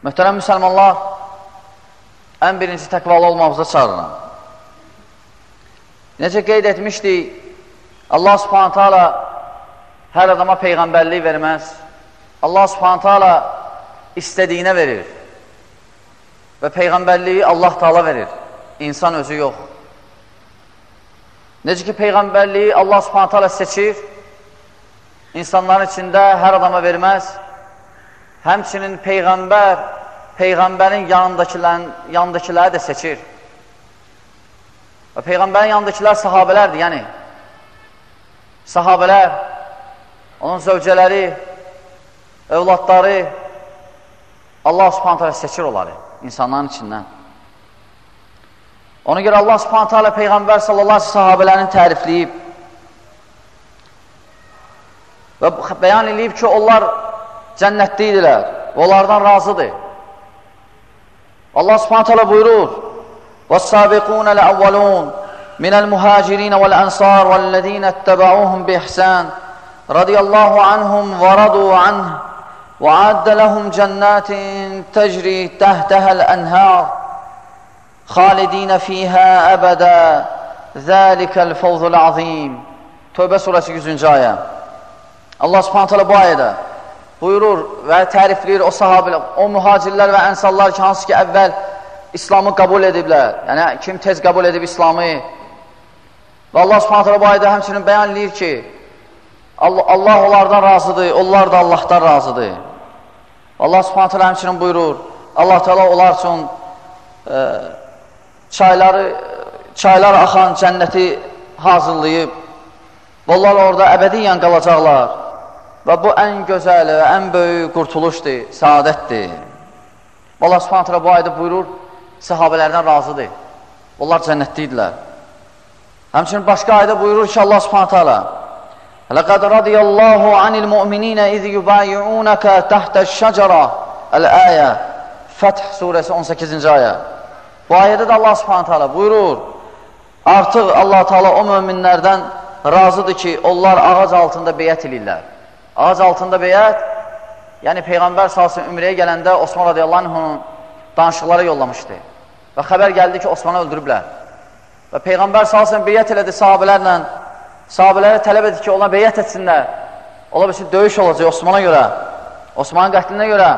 Möhtərəm müsəlmanlar, ən birinci təqvalı olmamıza çağırıram. Necə qeyd etmişdik, Allah subhanətə alə hər adama peyğəmbərlik verməz. Allah subhanətə alə istədiyinə verir. Və peyğəmbərliyi Allah taala verir, insan özü yox. Necə ki, peyğəmbərliyi Allah subhanətə alə seçir, insanların içində hər adama verməz. Həmçinin Peyğəmbər, Peyğəmbərin yanındakilərin, yanındakiləri də seçir. Və Peyğəmbərin yanındakilər sahabələrdir, yəni. Sahabələr, onun zövcələri, övladları, Allah subhanətə alə seçir onları insanların içindən. Ona görə Allah subhanətə alə Peyğəmbər sallallahu aleyhi sahabələrini tərifləyib və bəyan edib ki, onlar cənnətdə idilər onlardan razıdır. Allah subhanət hələ buyurur, وَالسَّابِقُونَ الْأَوَّلُونَ مِنَ الْمُهَاجِرِينَ وَالْأَنصَارِ وَالَّذِينَ اتَّبَعُوهُمْ بِإِحْسَانٍ رضي الله عنهم ورضوا عنه وعد لهم جنات تجري تحتها الأنهار خالدين فيها أبدا ذلك الفوز العظيم Tövbə surəsi 100-cü ayə. Allah subhanət hələ bu ayədə buyurur və tərifləyir o sahabələr, o mühacirlər və ənsallar ki, hansı ki, əvvəl İslamı qəbul ediblər. Yəni, kim tez qəbul edib İslamı və Allah subhanətə bu ayədə həmçinin bəyan edir ki, Allah, Allah onlardan razıdır, onlar da Allahdan razıdır. Allah subhanətə həmçinin buyurur, Allah təala onlar üçün e, çayları, çaylar axan cənnəti hazırlayıb və onlar orada əbədiyyən qalacaqlar. Və bu ən gözəl və ən böyük qurtuluşdur, saadətdir. Allah subhanətlə bu ayda buyurur, sahabələrdən razıdır. Onlar cənnətdə idilər. Həmçinin başqa ayda buyurur ki, Allah subhanətlə Ləqəd radiyallahu anil mu'mininə iz yubayi'unəkə təhtə şəcərə Əl-əyə Fəth surəsi 18-ci ayə Bu ayədə də Allah subhanətlə buyurur Artıq Allah-u Teala o möminlərdən razıdır ki, onlar ağac altında beyət edirlər. Ağac altında beyət, yəni Peyğəmbər salsın ümrəyə gələndə Osman radiyallahu anhunun danışıqları yollamışdı. Və xəbər gəldi ki, Osmanı öldürüblər. Və Peyğəmbər salsın beyət elədi sahabələrlə, sahabələrə tələb edir ki, ona beyət etsinlər. Ola bilsin, döyüş olacaq Osmana görə, Osmanın qətlinə görə.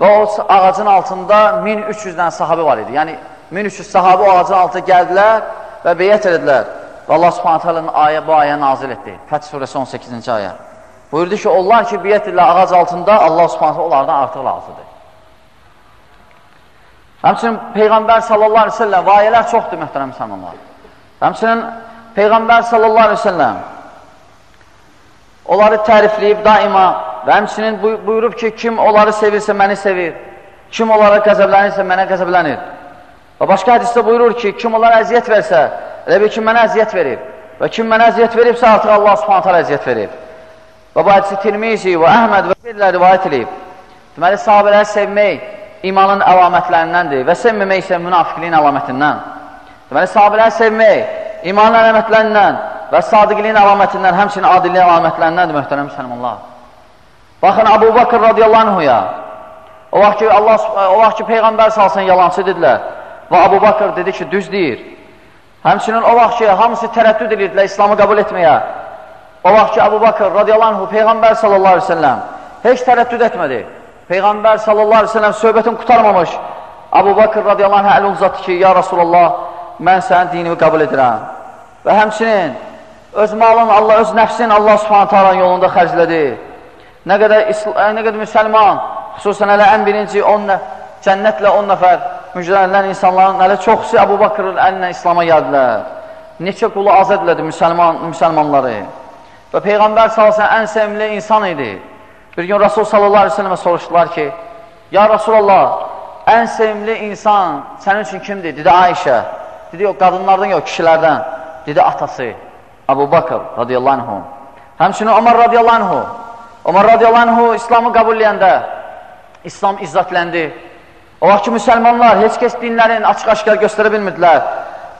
Və o ağacın altında 1300 dənə sahabi var idi. Yəni, 1300 sahabi o ağacın altında gəldilər və beyət elədilər. Və Allah subhanətələrin ayə, bu ayə nazil etdi. Fəth surəsi 18-ci ayə. Buyurdu ki, onlar ki, biyyət ilə ağac altında Allah subhanətə onlardan artıq lazıdır. Həmçinin Peyğəmbər sallallahu aleyhi ve sellem, vayələr çoxdur mühtərəm insanlar. Həmçinin Peyğəmbər sallallahu aleyhi ve sellem onları tərifləyib daima və həmçinin buyurub ki, kim onları sevirsə məni sevir, kim onlara qəzəblənirsə mənə qəzəblənir. Və başqa hədisdə buyurur ki, kim onlara əziyyət versə, elə bir ki, mənə əziyyət verib və kim mənə əziyyət veribsə, artıq Allah subhanətə əziyyət verib. Və bu hədisi Tirmizi və Əhməd və qeyrilər rivayət edib. Deməli, sahabələri sevmək imanın əlamətlərindəndir və sevməmək isə münafiqliyin əlamətindən. Deməli, sahabələri sevmək imanın əlamətlərindən və sadiqliyin əlamətindən, həmçinin adilliyin əlamətlərindəndir, möhtərəm müsəlmanlar. Baxın, Abu Bakır radiyallahu anhuya, o vaxt ki, Allah, o vaxt ki, Peyğəmbər salsın yalancı dedilər və Abu Bakır dedi ki, düz deyir. Həmçinin o vaxt ki, hamısı tərəddüd edirdilər İslamı qəbul etməyə. O vaxt ki, Abu Bakır radiyallahu anh, Peyğəmbər sallallahu aleyhi ve sellem heç tərəddüd etmədi. Peyğəmbər sallallahu aleyhi ve sellem söhbətin qutarmamış. Abu Bakır radiyallahu anh, əli uzatdı ki, ya Rasulullah, mən sənin dinimi qəbul edirəm. Və həmçinin öz malın, Allah, öz nəfsin Allah subhanətə alan yolunda xərclədi. Nə qədər, nə qədər müsəlman, xüsusən elə ən birinci on nə, cənnətlə on nəfər müjdələnən insanların hələ çoxsu Əbu Bakırın əlinlə İslama gəldilər. Neçə qulu azad elədi müsəlman, müsəlmanları. Və Peyğəmbər salsın ən sevimli insan idi. Bir gün Rasul sallallahu aleyhi ve sellemə soruşdular ki, Ya Rasulallah, ən sevimli insan sənin üçün kimdir? Dedi, Ayşə. Dedi, yox, qadınlardan yox, kişilərdən. Dedi, atası, Abu Bakır radiyallahu anhu. Həmçinin Ömər radiyallahu anhu. Ömər radiyallahu anhu İslamı qəbulləyəndə İslam izzətləndi. O vaxt ki, müsəlmanlar heç kəs dinlərin açıq-aşkar göstərə bilmirdilər.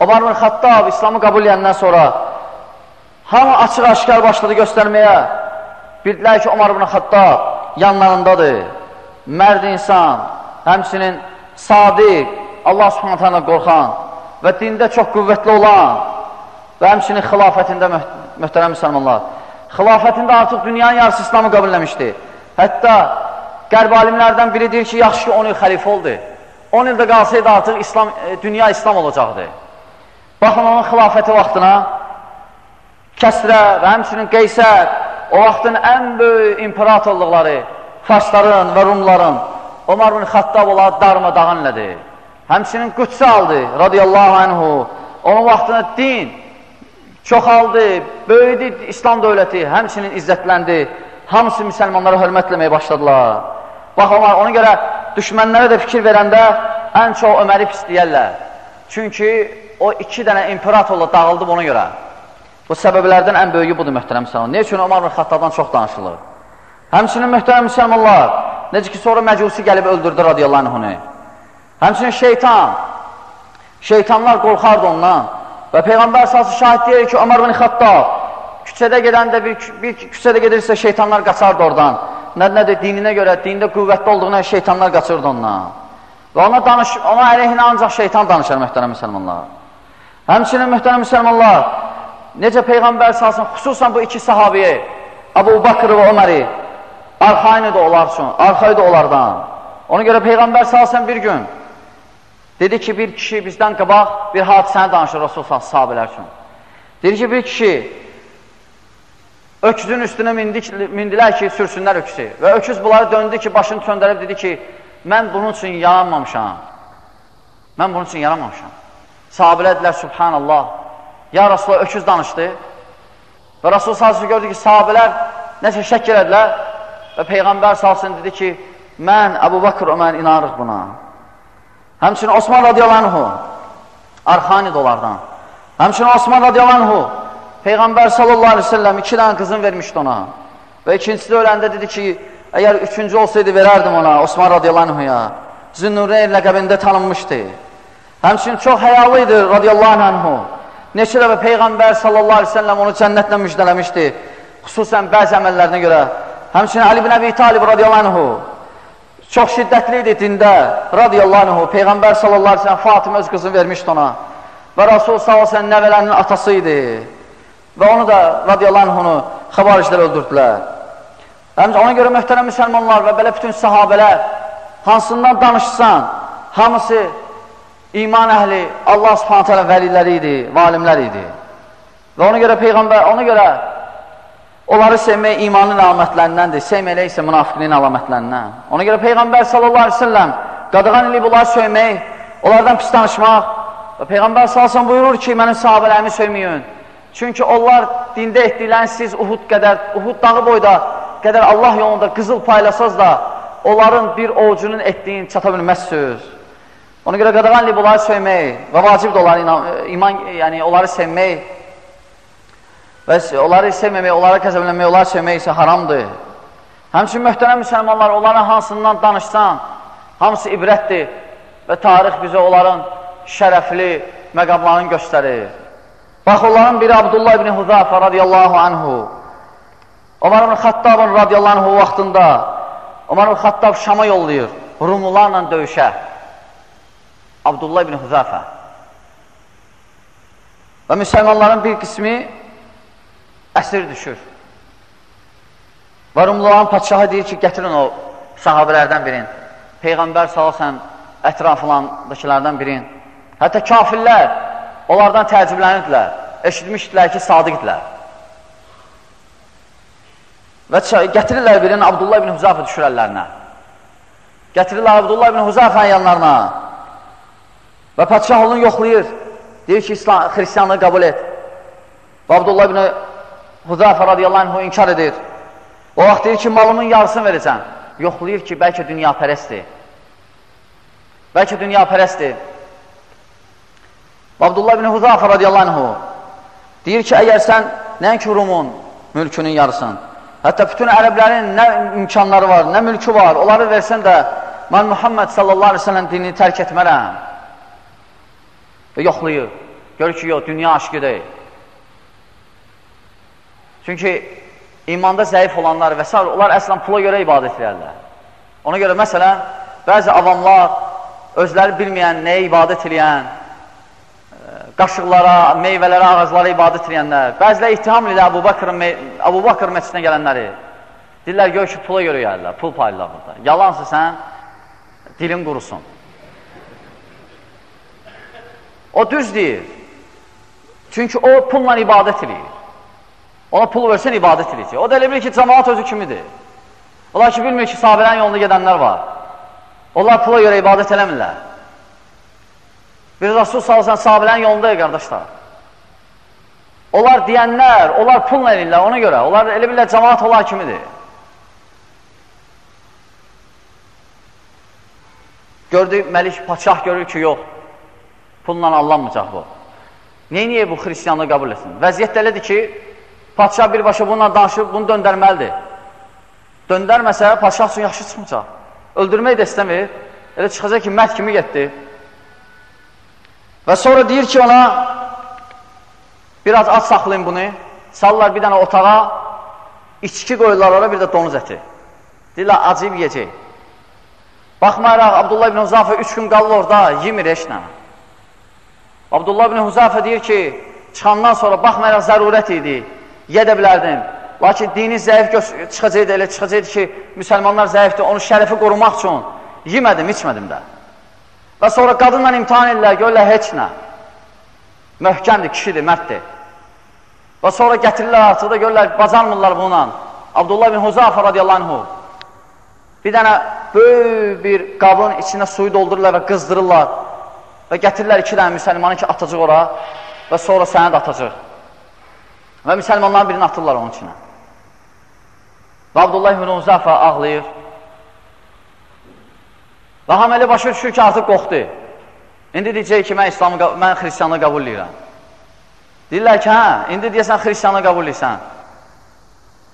Ömər bin Xattab İslamı qəbulləyəndən sonra Hamı açıq-aşkar başladı göstərməyə. Bildilər ki, Omar ibn Xattab yanlarındadır. mərd insan, həmçinin sadiq, Allah subhanətə qorxan və dində çox qüvvətli olan və həmçinin xilafətində möhtərəm müsəlmanlar. Xilafətində artıq dünyanın yarısı İslamı qəbulləmişdi. Hətta qərb alimlərdən biri deyir ki, yaxşı ki 10 il xəlifə oldu. 10 ildə qalsaydı artıq İslam, e, dünya İslam olacaqdı. Baxın onun xilafəti vaxtına Kəsrə və həmçinin Qeysər o vaxtın ən böyük imperatorluqları Farsların və Rumların Omar bin Xattab onları darmadağın elədi. Həmçinin Qüdsə aldı, radiyallahu anhu. Onun vaxtında din çoxaldı, böyüdü İslam dövləti, həmçinin izzətləndi. Hamısı müsəlmanlara hörmətləməyə başladılar. Bax, onlar, ona görə düşmənlərə də fikir verəndə ən çox Öməri pisləyərlər. Çünki o iki dənə imperatorla dağıldı ona görə. Bu səbəblərdən ən böyüyü budur, möhtərəm müsəlman. Ne üçün Ömər bin Xattabdan çox danışılır? Həmçinin möhtərəm müsəlmanlar, necə ki, sonra məcusi gəlib öldürdü radiyallahu anhını. Həmçinin şeytan, şeytanlar qorxardı ondan. Və Peyğəmbər sası şahid deyir ki, Ömər bin Xattab küçədə gedəndə bir, bir küçədə gedirsə şeytanlar qaçardı oradan. Nə, nədir? Dininə görə, dində qüvvətli olduğuna şeytanlar qaçırdı ondan. Və ona, danış, ona əleyhinə ancaq şeytan danışır, möhtərəm müsəlmanlar. Həmçinin möhtərəm müsəlmanlar, necə Peyğəmbər salsın, xüsusən bu iki sahabiyə, Abu Bakır və Öməri, arxayını da onlar üçün, arxayı da onlardan. Ona görə Peyğəmbər salsın bir gün, dedi ki, bir kişi bizdən qabaq bir hadisəni danışır Rasul sahabilər üçün. Dedi ki, bir kişi öküzün üstünə mindik, mindilər ki, sürsünlər öküzü. Və öküz bunları döndü ki, başını çöndərib dedi ki, mən bunun üçün yaranmamışam. Mən bunun üçün yaranmamışam. Sahabilə dedilər, Subhanallah, Ya Rasulullah öküz danışdı. Və Rasul salsın gördü ki, sahabələr nəsə şək elədilər və Peyğəmbər salsın dedi ki, mən Əbu Bakır Ömər inanırıq buna. Həmçinin Osman radiyallahu arxani dolardan. Həmçinin Osman radiyallahu Peyğəmbər sallallahu aleyhi ve sellem iki dənə qızın vermişdi ona. Və ikincisi öləndə dedi ki, əgər üçüncü olsaydı verərdim ona, Osman radiyallahu ya. Zünnureyr ləqəbində tanınmışdı. Həmçinin çox həyalı idi radiyallahu anhu. Neçə dəfə Peyğəmbər sallallahu aleyhi ve sellem onu cənnətlə müjdələmişdi. Xüsusən bəzi əməllərinə görə. Həmçinin Ali ibn Əbi Talib radiyallahu anhu çox şiddətli idi dində radiyallahu anhu. Peyğəmbər sallallahu aleyhi ve sellem Fatimə öz qızını vermişdi ona. Və Rasul sallallahu aleyhi ve sellem nəvələrinin atası idi. Və onu da radiyallahu anhunu xabaricilər öldürdülər. Həmçə ona görə möhtərəm müsəlmanlar və belə bütün sahabələr hansından danışsan, hamısı iman əhli Allah subhanət hələ vəliləri idi, valimlər idi. Və ona görə Peyğəmbər, ona görə onları sevmək imanın əlamətlərindəndir, sevməyə isə münafiqliyin əlamətlərindən. Ona görə Peyğəmbər sallallahu aleyhi ve selləm qadağan eləyib onları söymək, onlardan pis danışmaq və Peyğəmbər sallallahu buyurur ki, mənim sahabələrimi söyməyin. Çünki onlar dində etdiklərini siz Uhud qədər, Uhud dağı boyda qədər Allah yolunda qızıl paylasaz da onların bir ovucunun etdiyini çata bilməzsiniz. Ona görə qadağanlı bunları söymək və vacibdir onları iman, iman, yəni onları sevmək və onları sevməmək, onları kəzəblənmək, onları sevmək isə haramdır. Həmçin möhtərəm müsəlmanlar, onların hansından danışsan, hamısı ibrətdir və tarix bizə onların şərəfli məqamlarını göstərir. Bax, onların biri Abdullah ibn Huzafə radiyallahu anhu, Ömər ibn Xattabın radiyallahu anhu vaxtında Ömər ibn Xattab Şama yollayır, Rumlularla döyüşə. Abdullah ibn Hüzafə. Və müsəlmanların bir qismi əsir düşür. Və Rumluların patşahı deyir ki, gətirin o sahabələrdən birin. Peyğəmbər salasən ətrafındakılardan birin. Hətta kafirlər onlardan təəccüblənirdilər. Eşitmişdilər ki, sadiqdirlər. Və gətirirlər birini Abdullah ibn Hüzafə düşürərlərinə. Gətirirlər Abdullah ibn Hüzafənin yanlarına. Və padişah onu yoxlayır. Deyir ki, İslam, xristiyanlığı qəbul et. Və Abdullah ibn Huzafə radiyallahu anh inkar edir. O vaxt deyir ki, malımın yarısını verəcəm. Yoxlayır ki, bəlkə dünya pərəsdir. Bəlkə dünya pərəsdir. Və Abdullah ibn Huzafə radiyallahu anh deyir ki, əgər sən nəinki Rumun mülkünün yarısın, hətta bütün ərəblərin nə imkanları var, nə mülkü var, onları versən də mən Muhammed sallallahu aleyhi ve sellem dinini tərk etmərəm və yoxlayır. Görür ki, yox, dünya aşkı deyil. Çünki imanda zəif olanlar və s. onlar əslən pula görə ibadət edirlər. Ona görə, məsələn, bəzi avamlar özləri bilməyən, nəyə ibadət edən, qaşıqlara, meyvələrə, ağaclara ibadət edənlər, bəziləri ittiham edir Əbu Bakır, Əbu Bakır məscidinə gələnləri. Deyirlər, gör ki, pula görə gəlirlər, pul payırlar burada. Yalansın sən, dilin qurusun. O düz deyir. Çünki o pulla ibadət edir. Ona pul versən ibadət edir. O da elə bilir ki, cəmaat özü kimidir. Olar ki, bilmir ki, sahabələrin yolunda gedənlər var. Onlar pula görə ibadət eləmirlər. Bir Rasul salsan sahabələrin yolundayıq, qardaşlar. Onlar deyənlər, onlar pulla eləyirlər ona görə. Onlar elə bilirlər, cəmaat onlar kimidir. Gördü, məlik, paçah görür ki, yox, pulla allanmayacaq bu. Niyə, niyə bu xristiyanlığı qəbul etsin? Vəziyyət elədir ki, paçah birbaşa bununla danışıb, bunu döndərməlidir. Döndərməsə, paçah üçün yaxşı çıxmayacaq. Öldürmək də istəmir. Elə çıxacaq ki, məhd kimi getdi. Və sonra deyir ki ona, biraz az saxlayın bunu, sallar bir dənə otağa, içki qoyurlar ora, bir də donuz əti. Deyirlər, acıyıb yiyəcək. Baxmayaraq, Abdullah ibn Huzafə üç gün qalır orada, yemir eşlə. Abdullah ibn Huzafə deyir ki, çıxandan sonra baxmayaraq zərurət idi, yedə bilərdim. Lakin dini zəif çıxacaqdı, elə çıxacaqdı ki, müsəlmanlar zəifdir, onu şərifi qorumaq üçün yemədim, içmədim də. Və sonra qadınla imtihan edirlər, görürlər heç nə. Möhkəmdir, kişidir, mərddir. Və sonra gətirirlər artıq da görürlər, bacarmırlar bununla. Abdullah bin Huzafə radiyallahu anhu. Bir dənə böyük bir qabın içində suyu doldururlar və qızdırırlar. Və gətirirlər iki dənə müsəlmanı ki, atacaq ora və sonra səni də atacaq. Və müsəlmanların birini atırlar onun içinə. Və Abdullah ibn Huzafə ağlayır. Və hamı elə başa düşür ki, artıq qorxdu. İndi deyəcək ki, mən İslamı, mən xristiyanlığı qəbul edirəm. Deyirlər ki, hə, indi deyəsən xristiyanlığı qəbul edirsən.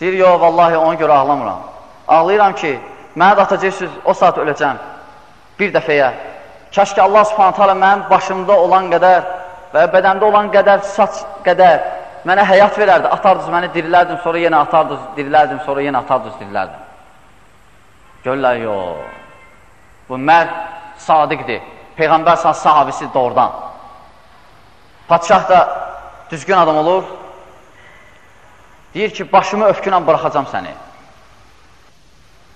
Deyir, yox, vallahi ona görə ağlamıram. Ağlayıram ki, mənə də atacaqsınız, o saat öləcəm. Bir dəfəyə. Kaş ki, Allah subhanətə alə mənim başımda olan qədər və bədəmdə olan qədər, saç qədər mənə həyat verərdi. Atardınız, məni dirilərdim, sonra yenə atardınız, dirilərdim, sonra yenə atardınız, dirilərdim. Görürlər, yox. Bu mərd sadiqdir. Peyğəmbər sən sahabisi doğrudan. Patişah da düzgün adam olur. Deyir ki, başımı öfkünlə bıraxacam səni.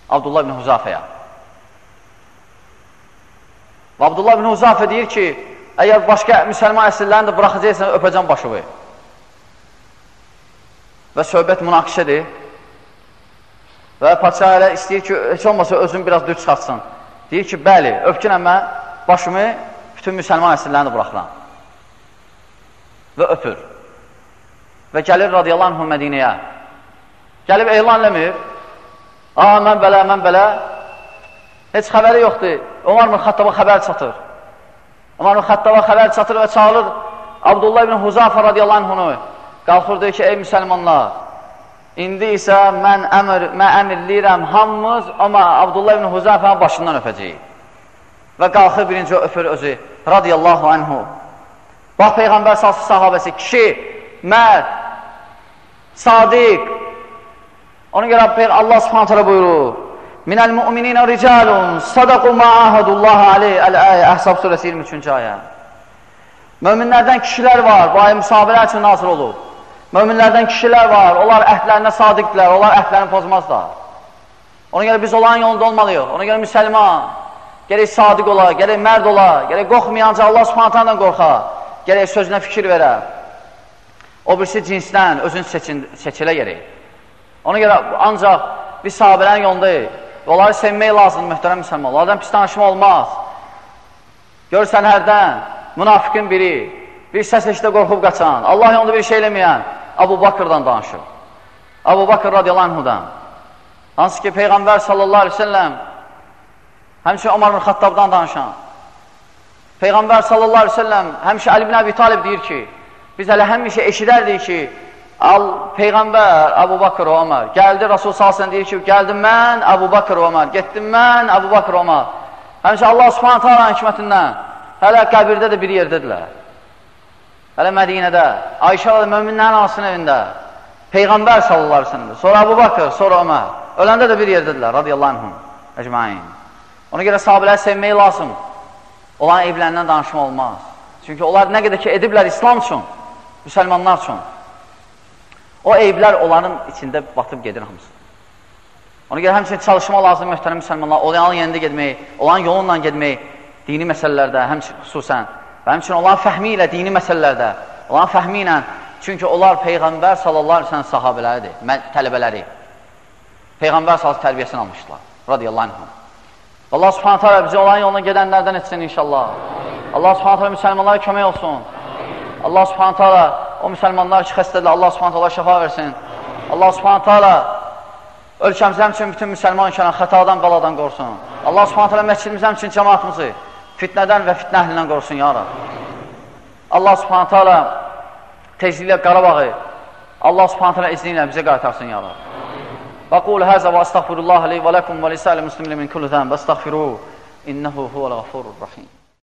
Abdullah ibn Huzafəyə. Və Abdullah ibn Huzafə deyir ki, əgər başqa müsəlman əsirlərini də bıraxacaqsan, öpəcəm başımı. Və söhbət münaqişədir. Və patişah elə istəyir ki, heç olmasa özün biraz düz çıxartsın. Deyir ki, bəli, öpkünə mən başımı bütün müsəlman əsirlərini buraxıram. Və öpür. Və gəlir radiyallahu anhu Mədinəyə. Gəlib elan eləmir. Aa, mən belə, mən belə. Heç xəbəri yoxdur. Omar bin Xattaba xəbər çatır. Omar bin Xattaba xəbər çatır və çağırır Abdullah ibn Huzafə radiyallahu anhunu. Qalxır deyir ki, ey müsəlmanlar, İndi isə mən əmr, mən əmirləyirəm hamımız, amma Abdullah ibn Huzafənin başından öpəcəyik. Və qalxır birinci öpür özü, radiyallahu anhu. Bax, Peyğəmbər sası sahabəsi, kişi, mərd, sadiq. Ona görə Allah subhanətələ buyurur, Minəl müminə ricalun, sadaqu ma'ahədullah aleyh, əl-əyə, Əhsab surəsi 23-cü ayə. Möminlərdən kişilər var, bu ayə müsabilə üçün nazır olub. Möminlərdən kişilər var, onlar əhdlərinə sadiqdirlər, onlar əhdlərini pozmazlar. Ona görə biz olan yolunda olmalıyıq. Ona görə müsəlman, gərək sadiq ola, gərək mərd ola, gərək qorxmayanca Allah subhanətlə qorxa, gərək sözünə fikir verə. O birisi cinsdən özün seçin, seçilə gərək. Ona görə ancaq biz sahabələrin yolundayıq. Onları sevmək lazımdır, mühtərəm müsəlman. Onlardan pis danışma olmaz. Görsən hərdən, münafiqin biri, bir səs eşidə qorxub qaçan, Allah yolunda bir şey eləməyən, Abu Bakırdan danışır. Abu Bakır radiyallahu anhudan. Hansı ki, Peyğəmbər sallallahu aleyhi ve selləm həmçə Ömər bin Xattabdan danışan. Peyğəmbər sallallahu aleyhi ve selləm həmişə Əli bin Əbi Talib deyir ki, biz hələ həmişə eşidərdik ki, Al, Peyğəmbər, Əbu Bakır, Ömər. Gəldi, Rasul sallallahu deyir ki, gəldim mən, Əbu Bakır, Ömər. Getdim mən, Əbu Bakır, Ömər. Həmişə Allah subhanətə alə hikmətindən hələ qəbirdə də bir yerdədirlər. Hələ Mədinədə, Ayşə möminlərin anasının evində, Peyğəmbər sallallahu aleyhi sonra Abu Bakır, sonra Ömər, öləndə də bir yerdədirlər, radiyallahu anhum. əcmain. Ona görə sahabələri sevmək lazım. Onların evlərindən danışma olmaz. Çünki onlar nə qədər ki ediblər İslam üçün, müsəlmanlar üçün. O evlər onların içində batıb gedir hamısı. Ona görə həmçinin çalışma lazım möhtərəm müsəlmanlar, onların yerində getmək, onların yolunla getmək, dini məsələlərdə, həmçinin xüsusən və həmçinin onların fəhmi ilə dini məsələlərdə, onların fəhmi ilə, çünki onlar Peyğəmbər sallallahu aleyhi ve sellem sahabeləridir, tələbələri. Peyğəmbər sallallahu tərbiyəsini almışlar, radiyallahu anh. Allah subhanətə alə bizi onların yoluna gedənlərdən etsin inşallah. Allah subhanətə alə müsəlmanlara kömək olsun. Allah subhanətə alə o müsəlmanlar ki, xəstədir, Allah subhanətə alə şəfa versin. Allah subhanətə alə ölkəmizə üçün bütün müsəlman ölkəni xətadan, bəladan qorusun. Allah subhanətə alə məscidimizə üçün cəmaatımızı fitnədən və fitnə əhlindən qorusun, ya Rab. Allah subhanətə alə tezliklə Qarabağı Allah subhanətə alə izni ilə bizə qaytarsın, ya Rab. بقول هذا واستغفر الله لي ولكم ولسائر المسلمين من كل ذنب استغفروه انه هو الغفور الرحيم